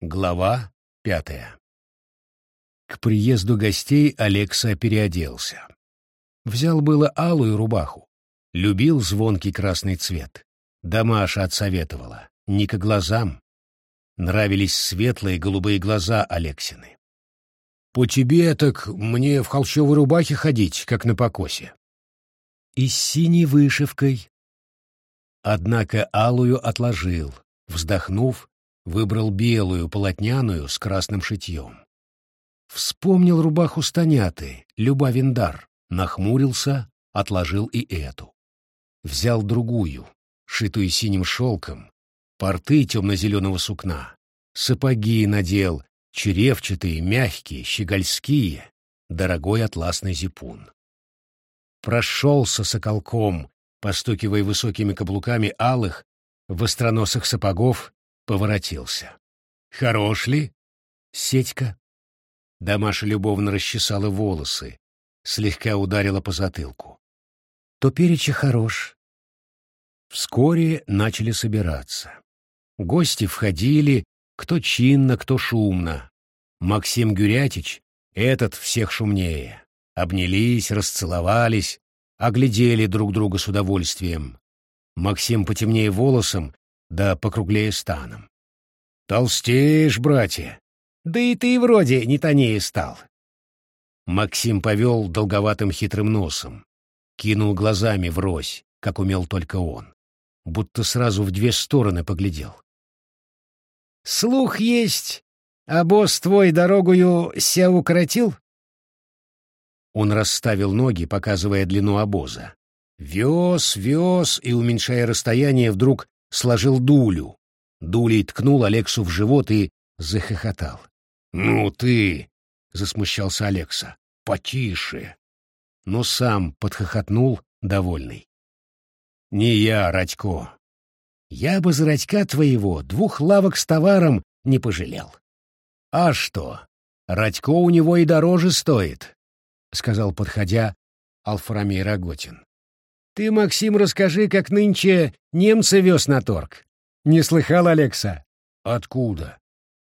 Глава пятая К приезду гостей Алекса переоделся. Взял было алую рубаху. Любил звонкий красный цвет. Дамаша отсоветовала. Не к глазам. Нравились светлые голубые глаза Алексины. «По тебе так мне в холщовой рубахе ходить, как на покосе». «И с синей вышивкой». Однако алую отложил, вздохнув, Выбрал белую полотняную с красным шитьем. Вспомнил рубаху Станяты, Люба Виндар, нахмурился, отложил и эту. Взял другую, шитую синим шелком, порты темно-зеленого сукна, сапоги надел, черевчатые, мягкие, щегольские, дорогой атласный зипун. Прошелся соколком, постукивая высокими каблуками алых, востроносых сапогов поворотился. «Хорош ли?» «Сетька». Дамаша любовно расчесала волосы, слегка ударила по затылку. «То перечи хорош». Вскоре начали собираться. Гости входили, кто чинно, кто шумно. Максим Гюрятич, этот всех шумнее. Обнялись, расцеловались, оглядели друг друга с удовольствием. Максим потемнее волосом да покруглее станом. «Толстеешь, братья!» «Да и ты вроде не тонее стал!» Максим повел долговатым хитрым носом, кинул глазами врозь, как умел только он, будто сразу в две стороны поглядел. «Слух есть, а босс твой дорогую ся укоротил?» Он расставил ноги, показывая длину обоза. Вез, вез и, уменьшая расстояние, вдруг сложил дулю. Дулей ткнул Алексу в живот и захохотал. «Ну ты!» — засмущался Алекса. «Потише!» Но сам подхохотнул, довольный. «Не я, Радько. Я бы за Радька твоего двух лавок с товаром не пожалел. А что, Радько у него и дороже стоит», — сказал, подходя, Алфарамей Роготин. Ты, Максим, расскажи, как нынче немца вез на торг. Не слыхал, Алекса? Откуда?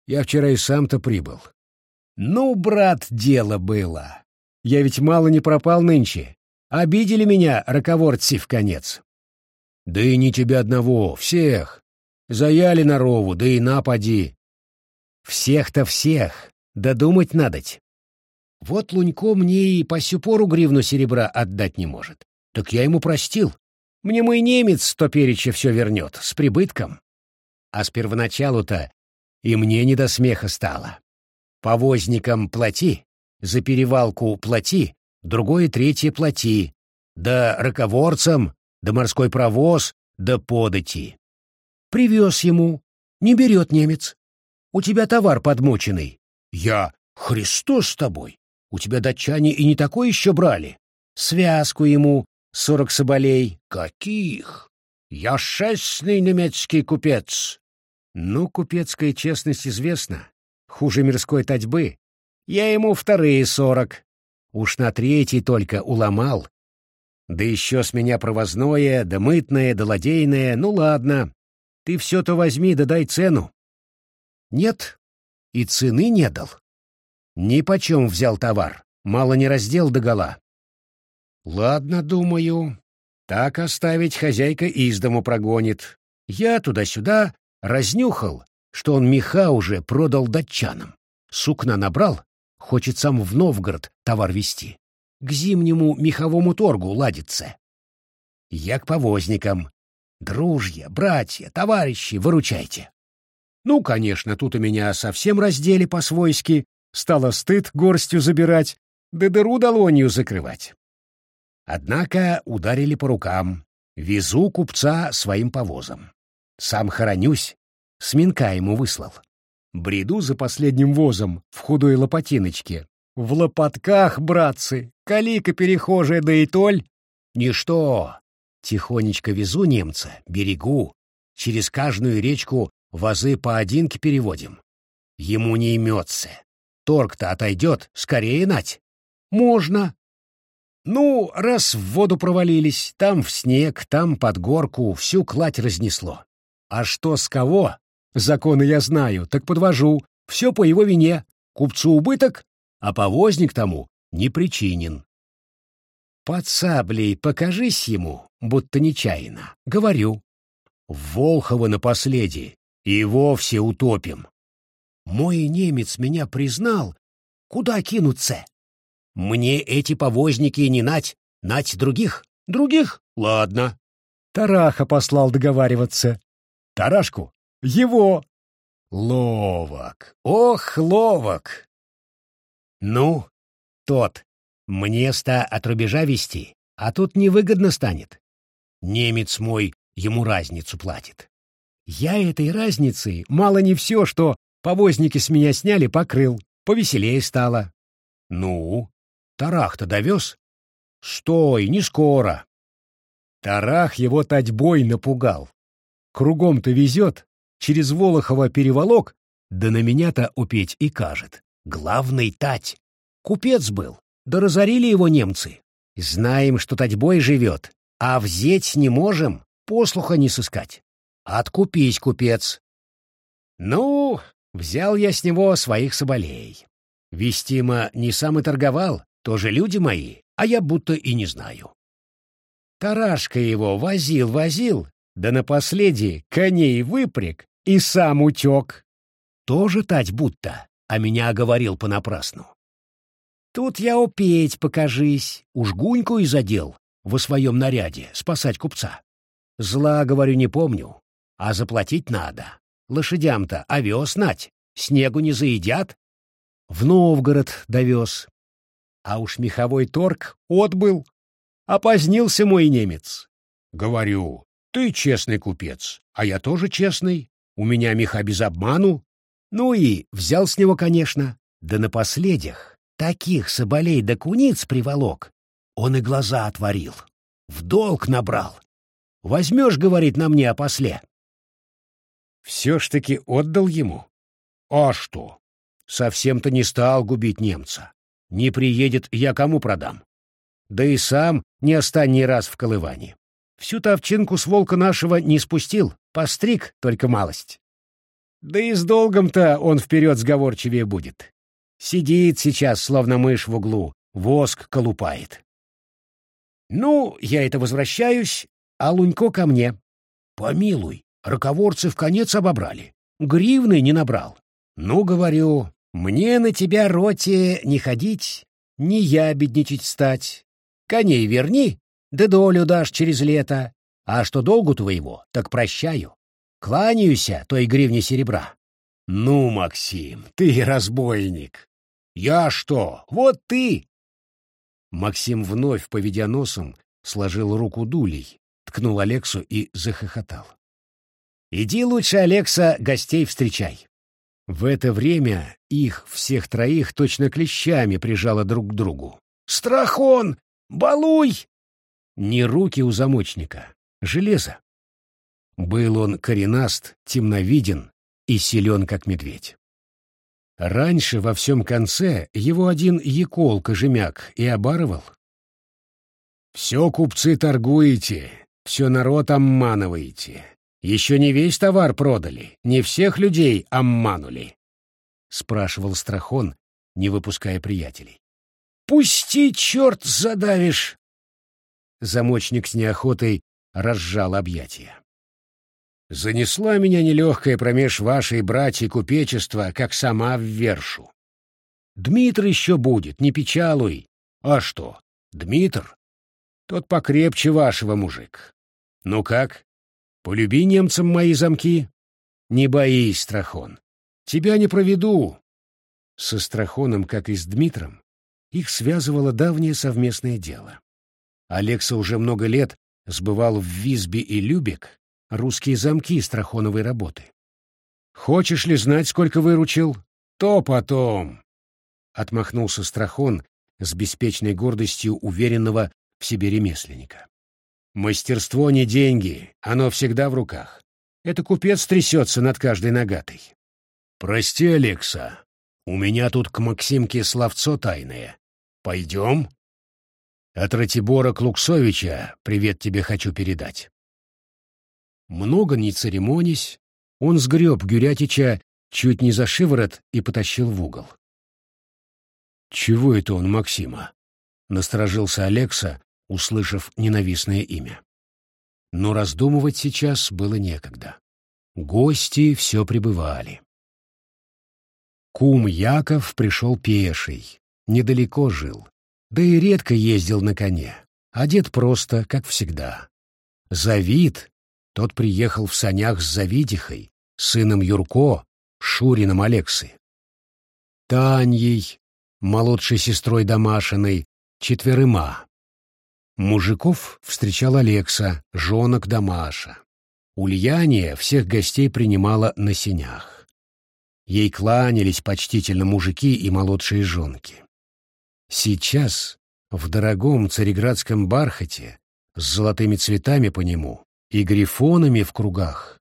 Я вчера и сам-то прибыл. Ну, брат, дело было. Я ведь мало не пропал нынче. Обидели меня раковорцы в конец. Да и не тебя одного, всех. Заяли на рову, да и напади. Всех-то всех, да думать надоть. Вот Лунько мне и по сю пору гривну серебра отдать не может. Так я ему простил. Мне мой немец топереча все вернет, с прибытком. А с первоначалу-то и мне не до смеха стало. Повозникам плати, за перевалку плати, другое третье плати, да раковорцам, да морской провоз, да подати. Привез ему, не берет немец. У тебя товар подмоченный. Я, Христос с тобой, у тебя датчане и не такое еще брали. Связку ему, сорок соболей. Каких? Я шестный немецкий купец. Ну, купецкая честность известна. Хуже мирской татьбы. Я ему вторые сорок. Уж на третий только уломал. Да еще с меня провозное, да мытное, да ладейное. Ну ладно, ты все-то возьми, да дай цену. Нет, и цены не дал. Ни почем взял товар, мало не раздел догола. Ладно, думаю, так оставить хозяйка из дому прогонит. Я туда-сюда разнюхал, что он меха уже продал датчанам. Сукна набрал, хочет сам в Новгород товар везти. К зимнему меховому торгу ладится. Я к повозникам. Дружья, братья, товарищи, выручайте. Ну, конечно, тут у меня совсем раздели по-свойски, стало стыд горстью забирать, да дыру долонью закрывать. Однако ударили по рукам. Везу купца своим повозом. Сам хоронюсь, сминка ему выслал. Бреду за последним возом в худой лопатиночке. В лопатках, братцы, калика перехожая да и толь. Ничто. Тихонечко везу немца, берегу. Через каждую речку вазы по одинке переводим. Ему не имется. Торг-то отойдет, скорее нать. Можно, ну, раз в воду провалились, там в снег, там под горку, всю кладь разнесло. А что с кого? Законы я знаю, так подвожу. Все по его вине. Купцу убыток, а повозник тому не причинен. Под саблей покажись ему, будто нечаянно. Говорю. Волхова на последе и вовсе утопим. Мой немец меня признал. Куда кинуться? Мне эти повозники не нать, нать других. Других? Ладно. Тараха послал договариваться. Тарашку? Его. Ловок. Ох, ловок. Ну, тот. Мне-ста от рубежа вести, а тут невыгодно станет. Немец мой ему разницу платит. Я этой разницы мало не все, что повозники с меня сняли, покрыл. Повеселее стало. Ну, Тарах-то довез? Стой, не скоро. Тарах его татьбой напугал. Кругом-то везет, через Волохова переволок, да на меня-то упеть и кажет. Главный тать. Купец был, да разорили его немцы. Знаем, что татьбой живет, а взять не можем, послуха не сыскать. Откупись, купец. Ну, взял я с него своих соболей. Вестимо не сам и торговал, тоже люди мои, а я будто и не знаю. Тарашка его возил-возил, да на последнее коней выпряг и сам утек. Тоже тать будто, а меня оговорил понапрасну. Тут я опеть покажись, уж гуньку и задел во своем наряде спасать купца. Зла, говорю, не помню, а заплатить надо. Лошадям-то овес нать, снегу не заедят. В Новгород довез. А уж меховой торг отбыл. Опозднился мой немец. Говорю, ты честный купец, а я тоже честный. У меня меха без обману. Ну и взял с него, конечно. Да на последних таких соболей да куниц приволок. Он и глаза отворил. В долг набрал. Возьмешь, говорит, на мне опосле. Все ж таки отдал ему. А что? Совсем-то не стал губить немца. Не приедет, я кому продам? Да и сам не останний раз в колывании. Всю-то овчинку с волка нашего не спустил, постриг только малость. Да и с долгом-то он вперед сговорчивее будет. Сидит сейчас, словно мышь в углу, воск колупает. Ну, я это возвращаюсь, а Лунько ко мне. Помилуй, раковорцы в конец обобрали. Гривны не набрал. Ну, говорю, мне на тебя, роте, не ходить, не я бедничать стать. Коней верни, да долю дашь через лето. А что долгу твоего, так прощаю. Кланяюся той гривне серебра. Ну, Максим, ты разбойник. Я что? Вот ты! Максим вновь, поведя носом, сложил руку дулей, ткнул Алексу и захохотал. «Иди лучше, Алекса, гостей встречай». В это время их, всех троих, точно клещами прижало друг к другу. «Страхон! Балуй!» Не руки у замочника, железо. Был он коренаст, темновиден и силен, как медведь. Раньше во всем конце его один Якол Кожемяк и обарывал. «Все купцы торгуете, все народ обманываете. Еще не весь товар продали, не всех людей обманули», — спрашивал Страхон, не выпуская приятелей. «Пусти, черт, задавишь!» Замочник с неохотой разжал объятия. «Занесла меня нелегкая промеж вашей братьей купечества, как сама в вершу. Дмитр еще будет, не печалуй. А что, Дмитр? Тот покрепче вашего мужик. Ну как, полюби немцам мои замки? Не боись, Страхон, тебя не проведу». Со Страхоном, как и с Дмитром, их связывало давнее совместное дело. Алекса уже много лет сбывал в Визбе и Любек русские замки страхоновой работы. «Хочешь ли знать, сколько выручил? То потом!» Отмахнулся Страхон с беспечной гордостью уверенного в себе ремесленника. «Мастерство не деньги, оно всегда в руках. Это купец трясется над каждой нагатой. Прости, Алекса, у меня тут к Максимке словцо тайное. Пойдем?» От Ратибора Клуксовича привет тебе хочу передать. Много не церемонясь, Он сгреб Гюрятича чуть не за шиворот и потащил в угол. «Чего это он, Максима?» — насторожился Алекса, услышав ненавистное имя. Но раздумывать сейчас было некогда. Гости все пребывали. Кум Яков пришел пеший, недалеко жил, да и редко ездил на коне, одет просто, как всегда. Завид, тот приехал в санях с Завидихой, сыном Юрко, Шурином Алексы. Таньей, молодшей сестрой Домашиной, четверыма. Мужиков встречал Алекса, жонок Дамаша. Ульяния всех гостей принимала на сенях. Ей кланялись почтительно мужики и молодшие жонки. Сейчас, в дорогом цареградском бархате, с золотыми цветами по нему и грифонами в кругах,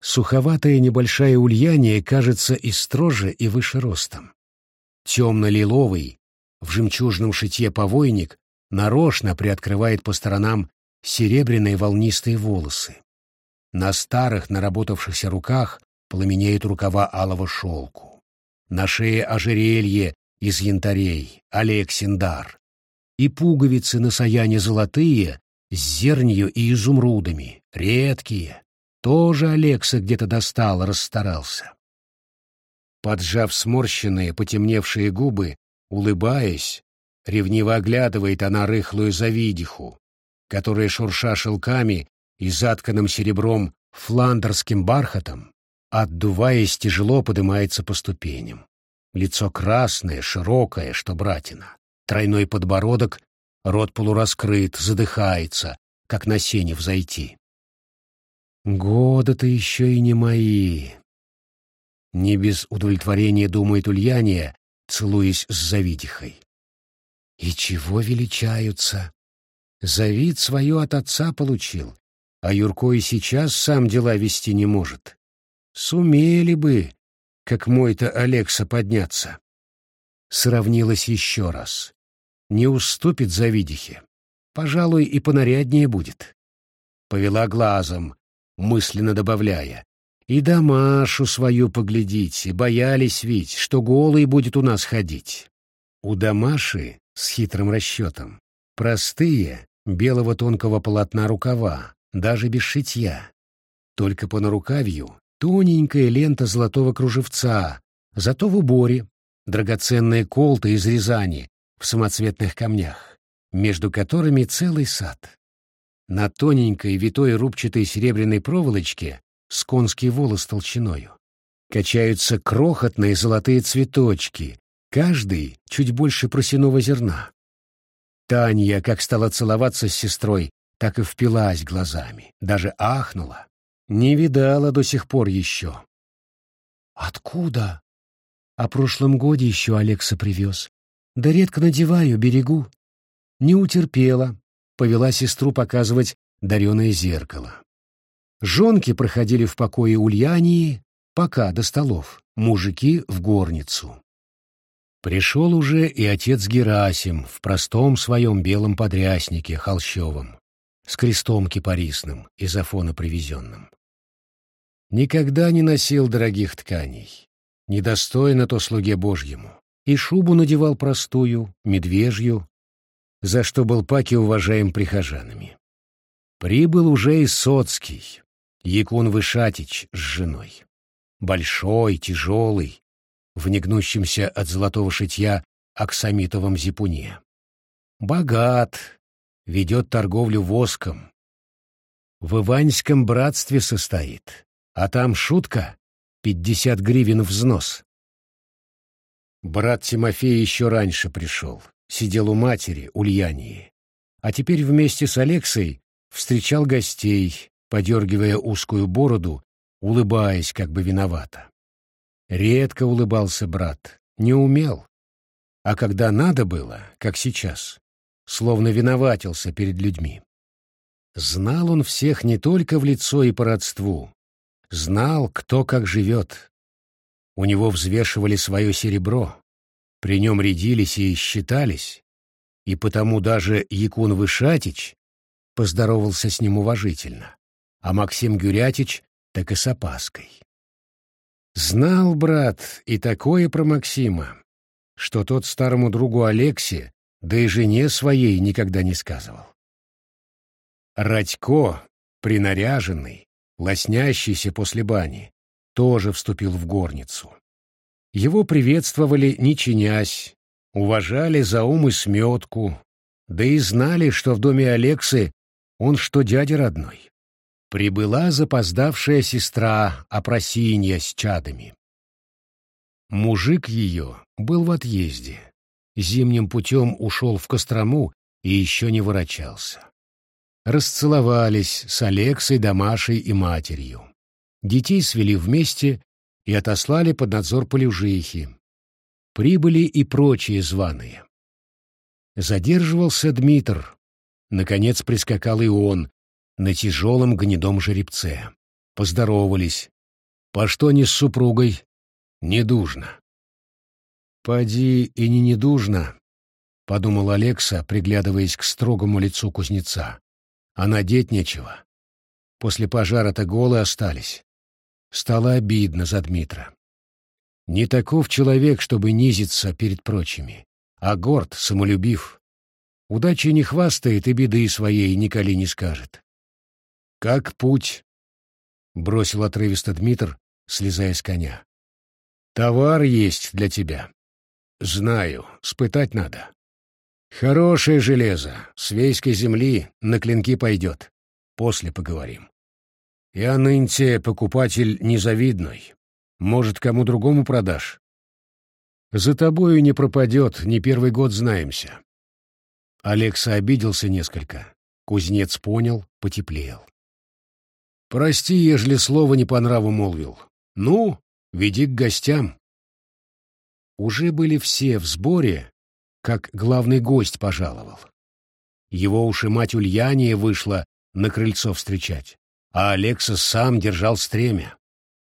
суховатая небольшая ульяния кажется и строже, и выше ростом. Темно-лиловый, в жемчужном шитье повойник нарочно приоткрывает по сторонам серебряные волнистые волосы. На старых наработавшихся руках пламенеют рукава алого шелку. На шее ожерелье из янтарей, Алексиндар. И пуговицы на саяне золотые, с зернью и изумрудами, редкие. Тоже Алекса где-то достал, расстарался. Поджав сморщенные, потемневшие губы, улыбаясь, ревниво оглядывает она рыхлую завидиху, которая, шурша шелками и затканным серебром фландерским бархатом, отдуваясь, тяжело поднимается по ступеням. Лицо красное, широкое, что братина. Тройной подбородок, рот полураскрыт, задыхается, как на сене взойти. Годы-то еще и не мои. Не без удовлетворения думает Ульяния, целуясь с Завидихой. И чего величаются? Завид свое от отца получил, а Юрко и сейчас сам дела вести не может. Сумели бы, как мой-то Алекса, подняться. Сравнилась еще раз. Не уступит Завидихе. Пожалуй, и понаряднее будет. Повела глазом, мысленно добавляя. И Дамашу свою поглядите, боялись ведь, что голый будет у нас ходить. У Дамаши с хитрым расчетом. Простые, белого тонкого полотна рукава, даже без шитья. Только по нарукавью тоненькая лента золотого кружевца, зато в уборе драгоценные колты из Рязани в самоцветных камнях, между которыми целый сад. На тоненькой витой рубчатой серебряной проволочке с конский волос толщиною качаются крохотные золотые цветочки, Каждый чуть больше просяного зерна. Таня, как стала целоваться с сестрой, так и впилась глазами, даже ахнула. Не видала до сих пор еще. «Откуда?» «О прошлом годе еще Алекса привез. Да редко надеваю, берегу». Не утерпела, повела сестру показывать дареное зеркало. Жонки проходили в покое Ульянии, пока до столов, мужики — в горницу. Пришел уже и отец Герасим в простом своем белом подряснике холщовом, с крестом кипарисным из Афона привезенным. Никогда не носил дорогих тканей, недостойно то слуге Божьему, и шубу надевал простую, медвежью, за что был паки уважаем прихожанами. Прибыл уже и Соцкий, Якун Вышатич с женой. Большой, тяжелый, в негнущемся от золотого шитья аксамитовом зипуне. Богат, ведет торговлю воском. В Иваньском братстве состоит, а там шутка — пятьдесят гривен взнос. Брат Тимофей еще раньше пришел, сидел у матери, Ульянии, а теперь вместе с Алексой встречал гостей, подергивая узкую бороду, улыбаясь как бы виновато. Редко улыбался брат, не умел. А когда надо было, как сейчас, словно виноватился перед людьми. Знал он всех не только в лицо и по родству, знал, кто как живет. У него взвешивали свое серебро, при нем рядились и считались, и потому даже Якун Вышатич поздоровался с ним уважительно, а Максим Гюрятич так и с опаской. Знал брат и такое про Максима, что тот старому другу Алексе, да и жене своей никогда не сказывал. Радько, принаряженный, лоснящийся после бани, тоже вступил в горницу. Его приветствовали, не чинясь, уважали за ум и сметку, да и знали, что в доме Алексы он что дядя родной. Прибыла запоздавшая сестра Опросинья с чадами. Мужик ее был в отъезде, зимним путем ушел в Кострому и еще не ворочался. Расцеловались с Алексой, Домашей и матерью. Детей свели вместе и отослали под надзор полюжихи. Прибыли и прочие званые. Задерживался Дмитр. Наконец прискакал и он, на тяжелом гнедом жеребце. Поздоровались. «По что не с супругой?» «Недужно». «Поди и не недужно», — подумал Алекса, приглядываясь к строгому лицу кузнеца. «А надеть нечего. После пожара-то голые остались». Стало обидно за Дмитра. Не таков человек, чтобы низиться перед прочими, а горд, самолюбив. Удачи не хвастает и беды своей николи не скажет. «Как путь?» — бросил отрывисто Дмитр, слезая с коня. «Товар есть для тебя. Знаю, спытать надо. Хорошее железо, с вейской земли на клинки пойдет. После поговорим. Я нынче покупатель незавидный. Может, кому другому продашь? За тобою не пропадет, не первый год знаемся». Алекса обиделся несколько. Кузнец понял, потеплел. Прости, ежели слово не по нраву молвил. Ну, веди к гостям. Уже были все в сборе, как главный гость пожаловал. Его уж и мать Ульяния вышла на крыльцо встречать, а Алекса сам держал стремя.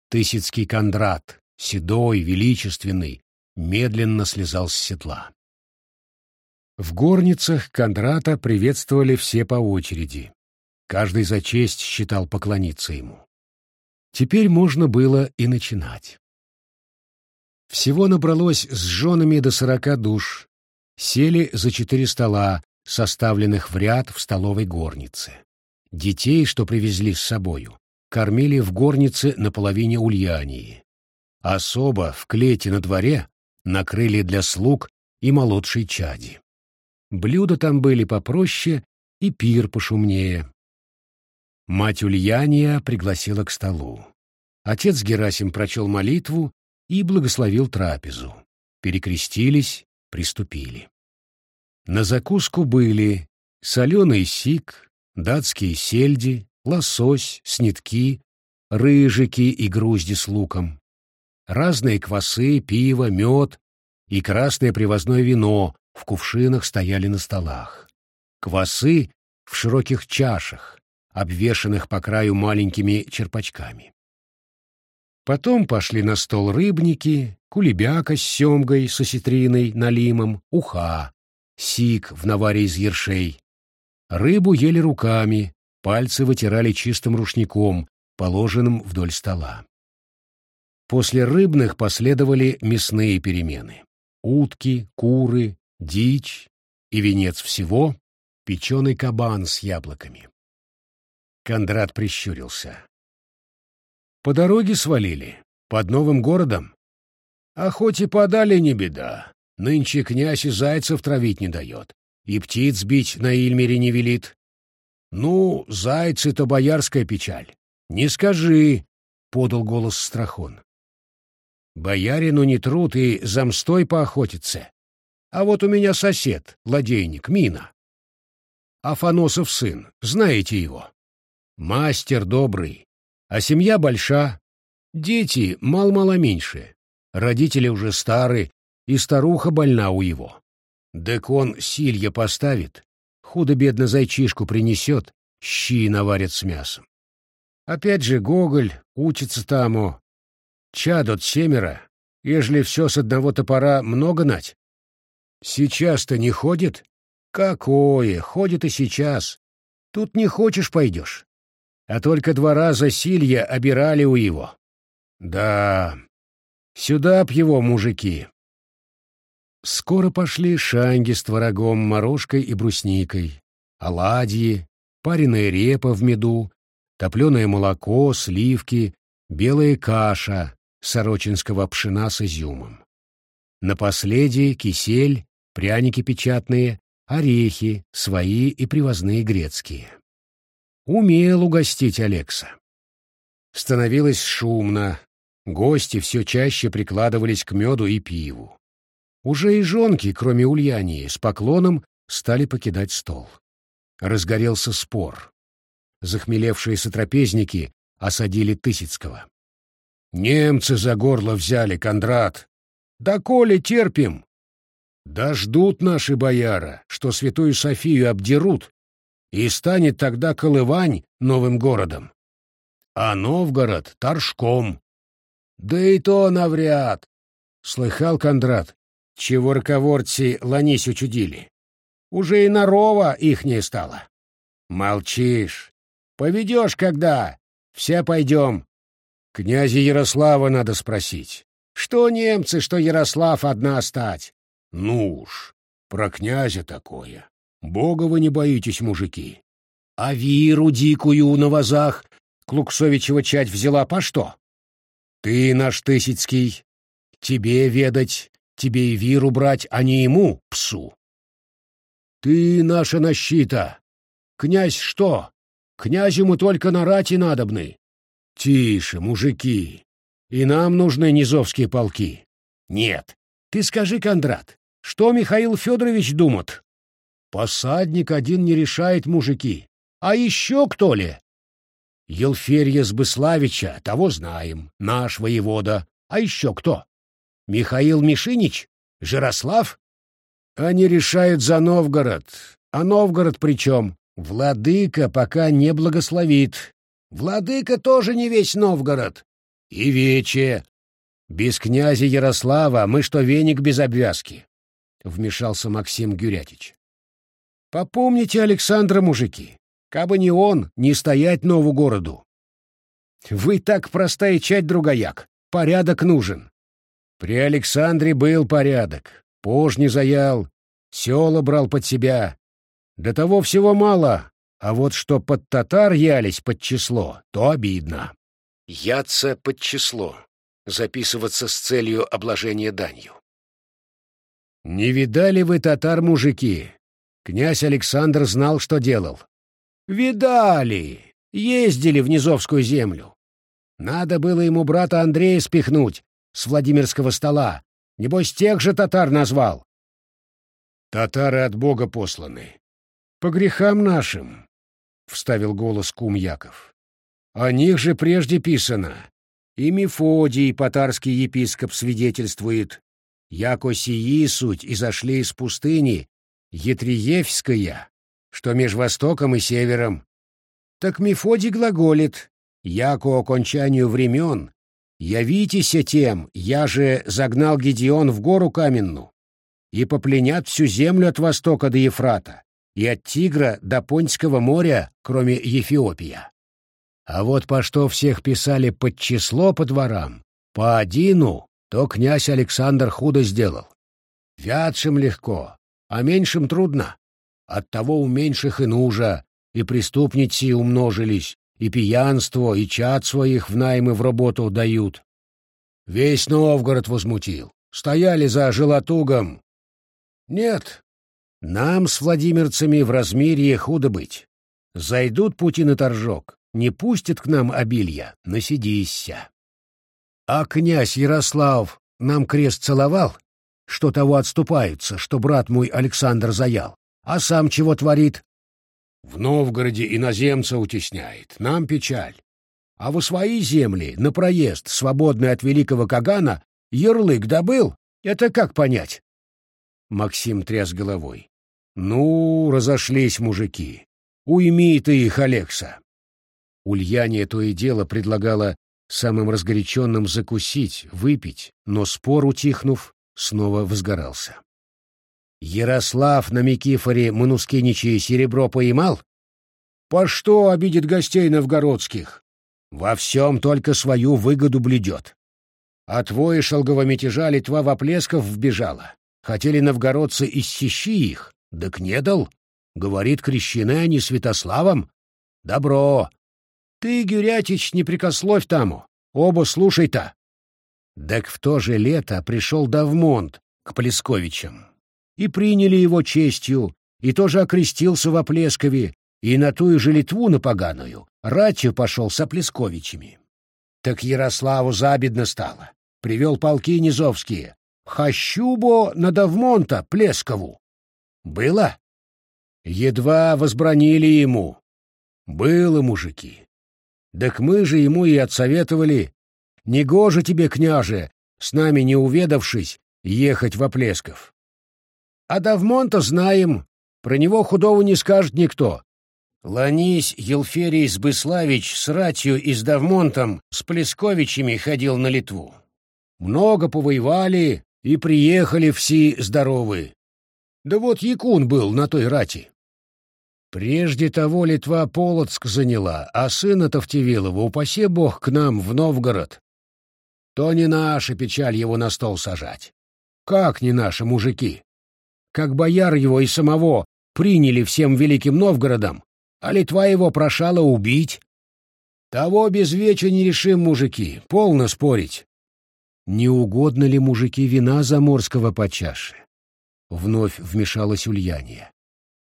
Тысяцкий Кондрат, седой, величественный, медленно слезал с седла. В горницах Кондрата приветствовали все по очереди. Каждый за честь считал поклониться ему. Теперь можно было и начинать. Всего набралось с женами до сорока душ. Сели за четыре стола, составленных в ряд в столовой горнице. Детей, что привезли с собою, кормили в горнице на половине Ульянии. Особо в клете на дворе накрыли для слуг и молодшей чади. Блюда там были попроще и пир пошумнее. Мать Ульяния пригласила к столу. Отец Герасим прочел молитву и благословил трапезу. Перекрестились, приступили. На закуску были соленый сик, датские сельди, лосось, снитки, рыжики и грузди с луком, разные квасы, пиво, мед и красное привозное вино в кувшинах стояли на столах. Квасы в широких чашах, обвешанных по краю маленькими черпачками. Потом пошли на стол рыбники, кулебяка с семгой, с осетриной, налимом, уха, сик в наваре из ершей. Рыбу ели руками, пальцы вытирали чистым рушником, положенным вдоль стола. После рыбных последовали мясные перемены. Утки, куры, дичь и венец всего — печеный кабан с яблоками. Кондрат прищурился. «По дороге свалили? Под новым городом? А хоть и подали, не беда. Нынче князь и зайцев травить не дает, и птиц бить на Ильмере не велит. Ну, зайцы-то боярская печаль. Не скажи, — подал голос Страхон. Боярину не труд и замстой поохотиться. А вот у меня сосед, ладейник, Мина. Афаносов сын, знаете его? Мастер добрый, а семья больша. Дети мал-мало меньше. Родители уже стары, и старуха больна у его. Дек он силья поставит, худо-бедно зайчишку принесет, щи наварят с мясом. Опять же Гоголь учится тому. Чадот семеро, ежели все с одного топора много нать. Сейчас-то не ходит? Какое, ходит и сейчас. Тут не хочешь — пойдешь. А только два раза силья обирали у его. Да, сюда б его мужики. Скоро пошли шанги с творогом, морожкой и брусникой, оладьи, пареная репа в меду, топленое молоко, сливки, белая каша сорочинского пшена с изюмом. На последнее кисель, пряники печатные, орехи, свои и привозные грецкие. Умел угостить Алекса. Становилось шумно, гости все чаще прикладывались к меду и пиву. Уже и жонки, кроме Ульянии, с поклоном стали покидать стол. Разгорелся спор. Захмелевшие сотрапезники осадили Тысяцкого. «Немцы за горло взяли, Кондрат! Да коли терпим! Да ждут наши бояра, что святую Софию обдерут, и станет тогда Колывань новым городом, а Новгород — Торжком. Да и то навряд. Слыхал, Кондрат, чего раковорцы ланись учудили. Уже и нарова ихняя стала. Молчишь. Поведешь когда? Все пойдем. Князя Ярослава надо спросить. Что немцы, что Ярослав одна стать? Ну уж, про князя такое. Бога вы не боитесь, мужики. А виру дикую на вазах Клуксовичева чать взяла по что? Ты наш Тысяцкий. Тебе ведать, тебе и виру брать, а не ему, псу. Ты наша нащита. Князь что? Князю мы только на рати надобны. Тише, мужики. И нам нужны низовские полки. Нет. Ты скажи, Кондрат, что Михаил Федорович думает? Посадник один не решает, мужики. А еще кто ли? Елферья Сбыславича, того знаем, наш воевода. А еще кто? Михаил Мишинич? Жирослав? Они решают за Новгород. А Новгород при чем? Владыка пока не благословит. Владыка тоже не весь Новгород. И вече. Без князя Ярослава мы что веник без обвязки. Вмешался Максим Гюрятич. Попомните Александра, мужики. Кабы не он, не стоять нову городу. Вы так простая чать, другояк. Порядок нужен. При Александре был порядок. Пож заял, села брал под себя. До того всего мало, а вот что под татар ялись под число, то обидно. Яться под число. Записываться с целью обложения данью. Не видали вы татар, мужики? Князь Александр знал, что делал. Видали. Ездили в Низовскую землю. Надо было ему брата Андрея спихнуть, с Владимирского стола. Небось, тех же татар назвал. Татары от Бога посланы. По грехам нашим, — вставил голос кум Яков. О них же прежде писано. И Мефодий, татарский епископ, свидетельствует. Яко сии суть и зашли из пустыни, Етриевская, что меж Востоком и Севером. Так Мефодий глаголит, яко окончанию времен Явитеся тем, я же загнал Гедеон в гору каменную, и попленят всю землю от востока до Ефрата, и от Тигра до Понтского моря, кроме Ефиопия. А вот по что всех писали под число по дворам, по одину, то князь Александр худо сделал. Вятшим легко, а меньшим трудно. Оттого у меньших и нужа, и преступницы умножились, и пьянство, и чад своих в наймы в работу дают. Весь Новгород возмутил. Стояли за желатугом. Нет, нам с владимирцами в размерье худо быть. Зайдут пути на торжок, не пустят к нам обилья, насидися. А князь Ярослав нам крест целовал, что того отступаются, что брат мой Александр заял, а сам чего творит? В Новгороде иноземца утесняет, нам печаль. А во свои земли, на проезд, свободный от великого Кагана, ярлык добыл? Это как понять? Максим тряс головой. Ну, разошлись мужики. Уйми ты их, Алекса. Ульяне то и дело предлагала самым разгоряченным закусить, выпить, но спор, утихнув, снова возгорался. Ярослав на Микифоре Манускиничи серебро поймал? По что обидит гостей новгородских? Во всем только свою выгоду бледет. От воишелгого мятежа Литва в Оплесков вбежала. Хотели новгородцы иссещи их, так не дал. Говорит, крещены они Святославом. Добро. Ты, Гюрятич, не прикословь таму. Оба слушай-то. Так в то же лето пришел Давмонт к Плесковичам. И приняли его честью, и тоже окрестился в Оплескове, и на ту же Литву на поганую ратью пошел с Оплесковичами. Так Ярославу забедно стало. Привел полки низовские. Хащубо на Давмонта, Плескову. Было? Едва возбранили ему. Было, мужики. Так мы же ему и отсоветовали. Негоже тебе, княже, с нами не уведавшись, ехать в Оплесков. А Давмонта знаем, про него худого не скажет никто. Ланись Елферий Сбыславич с ратью и с Давмонтом с Плесковичами ходил на Литву. Много повоевали и приехали все здоровы. Да вот Якун был на той рати. Прежде того Литва Полоцк заняла, а сына Тавтивилова, упаси бог, к нам в Новгород. То не наша печаль его на стол сажать. Как не наши мужики? Как бояр его и самого приняли всем великим Новгородом, а Литва его прошала убить. Того без веча не решим, мужики, полно спорить. Не угодно ли мужики вина заморского по чаше? Вновь вмешалась Ульяния.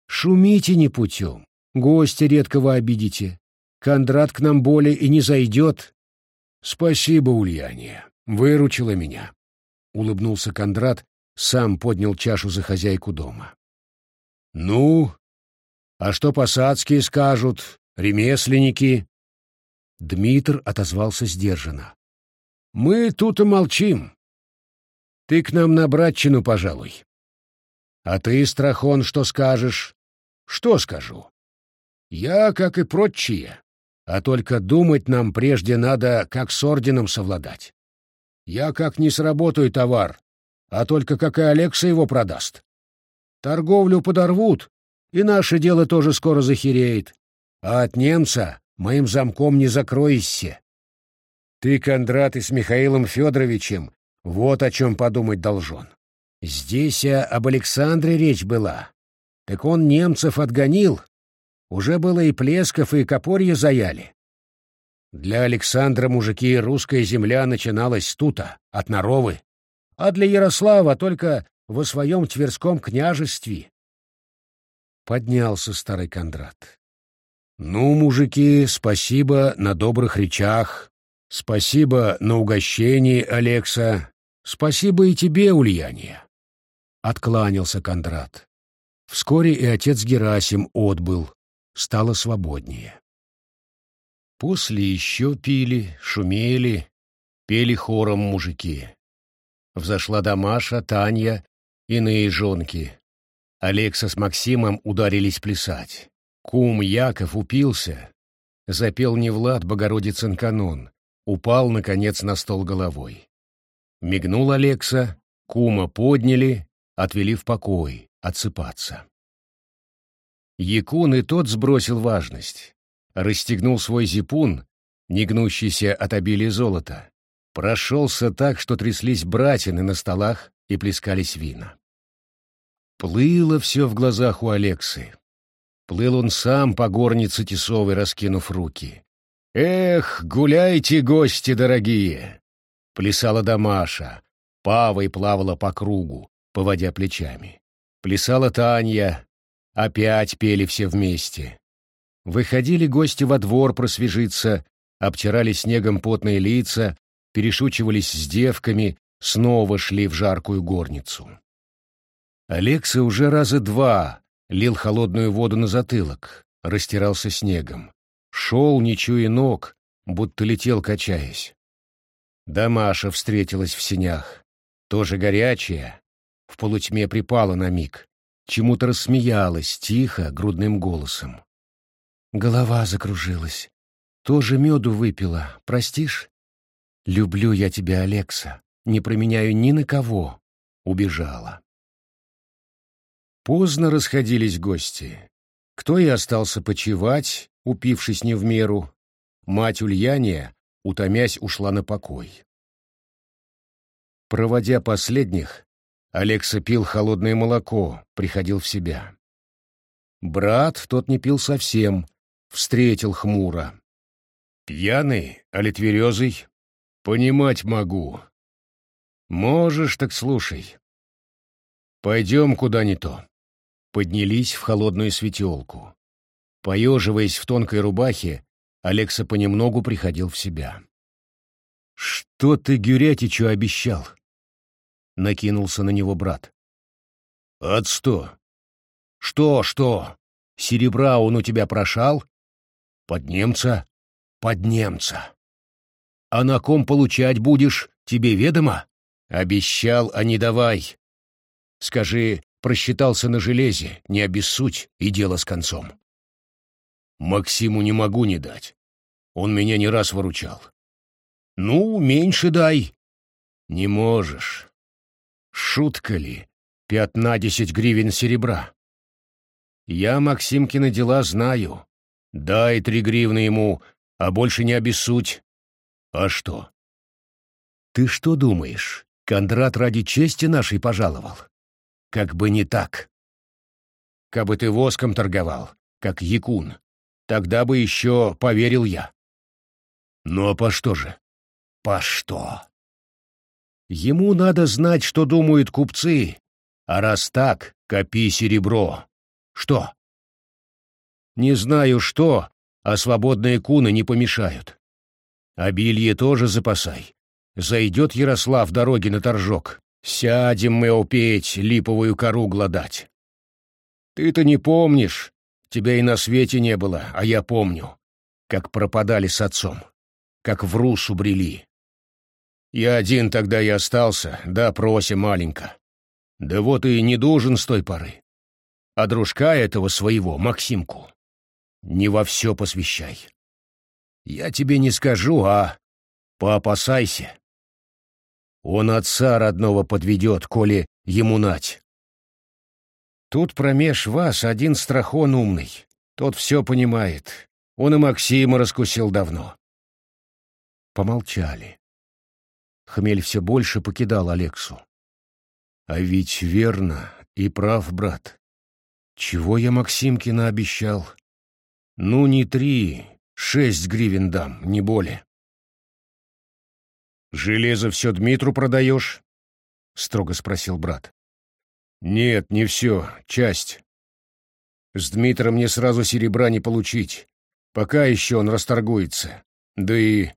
Шумите не путем, гостя редкого обидите. Кондрат к нам более и не зайдет. Спасибо, Ульяния, выручила меня. Улыбнулся Кондрат, сам поднял чашу за хозяйку дома. Ну, а что посадские скажут, ремесленники? Дмитр отозвался сдержанно. Мы тут и молчим. Ты к нам на братчину, пожалуй. А ты, Страхон, что скажешь? Что скажу? Я, как и прочие, а только думать нам прежде надо, как с орденом совладать. Я как не сработаю товар, а только как и Алекса его продаст. Торговлю подорвут, и наше дело тоже скоро захереет. А от немца моим замком не закроешься. Ты, Кондрат, и с Михаилом Федоровичем вот о чем подумать должен. Здесь а об Александре речь была. Так он немцев отгонил. Уже было и Плесков, и Копорье заяли. Для Александра мужики русская земля начиналась тута, от Наровы, а для Ярослава только во своем Тверском княжестве, Поднялся старый Кондрат. «Ну, мужики, спасибо на добрых речах, спасибо на угощении, Алекса, спасибо и тебе, Ульяния». Откланялся Кондрат. Вскоре и отец Герасим отбыл, стало свободнее. После еще пили, шумели, пели хором мужики. Взошла Дамаша, Таня, иные жонки. Алекса с Максимом ударились плясать. Кум Яков упился, запел не Влад Богородицын канон, упал, наконец, на стол головой. Мигнул Алекса, кума подняли, отвели в покой, отсыпаться. Якун и тот сбросил важность, расстегнул свой зипун, не гнущийся от обилия золота, прошелся так, что тряслись братины на столах и плескались вина. Плыло все в глазах у Алексы. Плыл он сам по горнице Тесовой, раскинув руки. «Эх, гуляйте, гости дорогие!» Плясала Дамаша, павой плавала по кругу, поводя плечами. Плясала Таня, опять пели все вместе. Выходили гости во двор просвежиться, обтирали снегом потные лица, перешучивались с девками, снова шли в жаркую горницу. Алекса уже раза два лил холодную воду на затылок, растирался снегом. Шел, не чуя ног, будто летел, качаясь. Дамаша встретилась в синях, тоже горячая, в полутьме припала на миг, чему-то рассмеялась тихо, грудным голосом. Голова закружилась. Тоже меду выпила, простишь? Люблю я тебя, Алекса, не променяю ни на кого. Убежала. Поздно расходились гости. Кто и остался почевать, упившись не в меру. Мать Ульяния, утомясь, ушла на покой. Проводя последних, Алекса пил холодное молоко, приходил в себя. Брат тот не пил совсем, встретил хмуро. «Пьяный, али тверезый? Понимать могу. Можешь, так слушай. Пойдем куда не то». Поднялись в холодную светелку. Поеживаясь в тонкой рубахе, Алекса понемногу приходил в себя. «Что ты Гюрятичу обещал?» Накинулся на него брат. «От сто». «Что, что? Серебра он у тебя прошал?» «Под немца?» «Под немца». «А на ком получать будешь, тебе ведомо?» «Обещал, а не давай. Скажи, просчитался на железе, не обессудь, и дело с концом». «Максиму не могу не дать. Он меня не раз выручал». «Ну, меньше дай». «Не можешь. Шутка ли? Пятна десять гривен серебра. Я Максимкины дела знаю. Дай три гривны ему, а больше не обессудь. А что? Ты что думаешь, Кондрат ради чести нашей пожаловал? Как бы не так. Кабы ты воском торговал, как якун, тогда бы еще поверил я. Ну а по что же? По что? Ему надо знать, что думают купцы, а раз так, копи серебро. Что? Не знаю что, а свободные куны не помешают. Обилье тоже запасай. Зайдет Ярослав дороги на торжок. Сядем мы опеть, липовую кору гладать. Ты-то не помнишь, тебя и на свете не было, а я помню, как пропадали с отцом, как в русу брели, я один тогда и остался, да прося маленько. Да вот и не должен с той поры. А дружка этого своего, Максимку, не во все посвящай. Я тебе не скажу, а поопасайся. Он отца родного подведет, коли ему нать. Тут промеж вас один страхон умный. Тот все понимает. Он и Максима раскусил давно. Помолчали. Хмель все больше покидал Алексу. А ведь верно и прав, брат. Чего я Максимкина обещал? Ну, не три, шесть гривен дам, не более. «Железо все Дмитру продаешь?» — строго спросил брат. «Нет, не все, часть. С Дмитром мне сразу серебра не получить, пока еще он расторгуется. Да и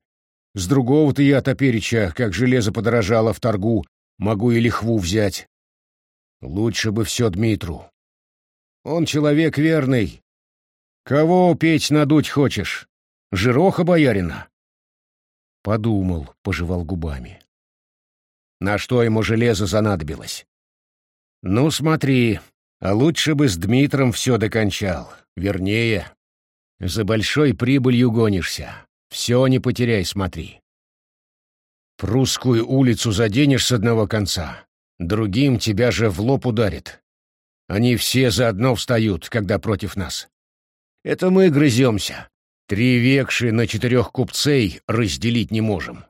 с другого-то я топереча, как железо подорожало в торгу, могу и лихву взять. Лучше бы все Дмитру. Он человек верный. Кого петь надуть хочешь? Жироха боярина? Подумал, пожевал губами. На что ему железо занадобилось? Ну, смотри, а лучше бы с Дмитром все докончал. Вернее, за большой прибылью гонишься. Все не потеряй, смотри. Прусскую улицу заденешь с одного конца, другим тебя же в лоб ударит. Они все заодно встают, когда против нас. Это мы грыземся. Три векши на четырех купцей разделить не можем.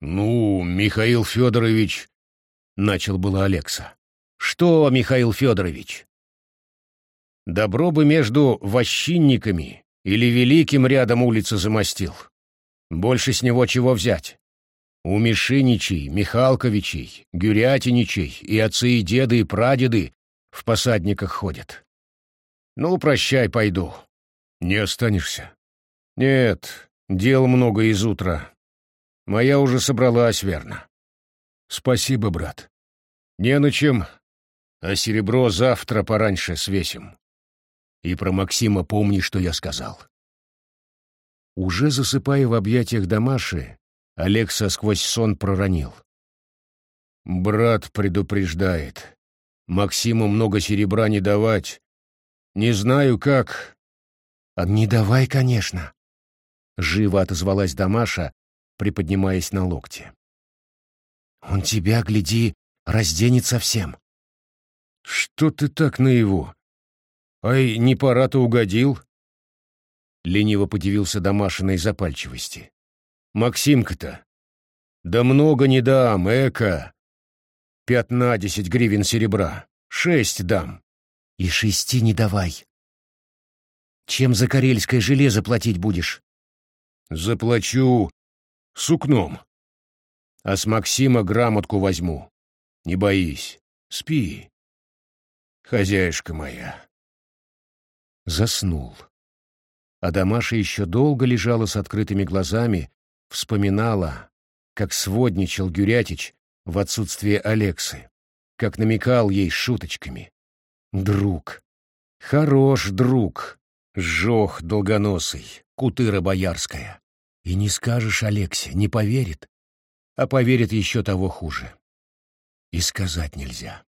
«Ну, Михаил Федорович...» — начал было Алекса. «Что, Михаил Федорович?» «Добро бы между вощинниками или великим рядом улицы замостил. Больше с него чего взять? У Мишиничей, Михалковичей, Гюрятиничей и отцы и деды и прадеды в посадниках ходят. Ну, прощай, пойду. Не останешься? Нет, дел много из утра. Моя уже собралась, верно. Спасибо, брат. Не на чем, а серебро завтра пораньше свесим. И про Максима помни, что я сказал. Уже засыпая в объятиях Дамаши, Алекса сквозь сон проронил. «Брат предупреждает. Максиму много серебра не давать. Не знаю, как...» «А «Не давай, конечно», — живо отозвалась Дамаша, приподнимаясь на локте. «Он тебя, гляди, разденет совсем». «Что ты так на его? Ай, не пора-то угодил. Лениво подивился Домашиной запальчивости. Максимка-то. Да много не дам, эко. Пятнадесять гривен серебра. Шесть дам. И шести не давай. Чем за карельское железо платить будешь? Заплачу сукном. А с Максима грамотку возьму. Не боись, спи. Хозяюшка моя. Заснул. А Дамаша еще долго лежала с открытыми глазами, вспоминала, как сводничал Гюрятич в отсутствие Алексы, как намекал ей шуточками. Друг. Хорош друг. Жох долгоносый, кутыра боярская. И не скажешь Алексе, не поверит. А поверит еще того хуже. И сказать нельзя.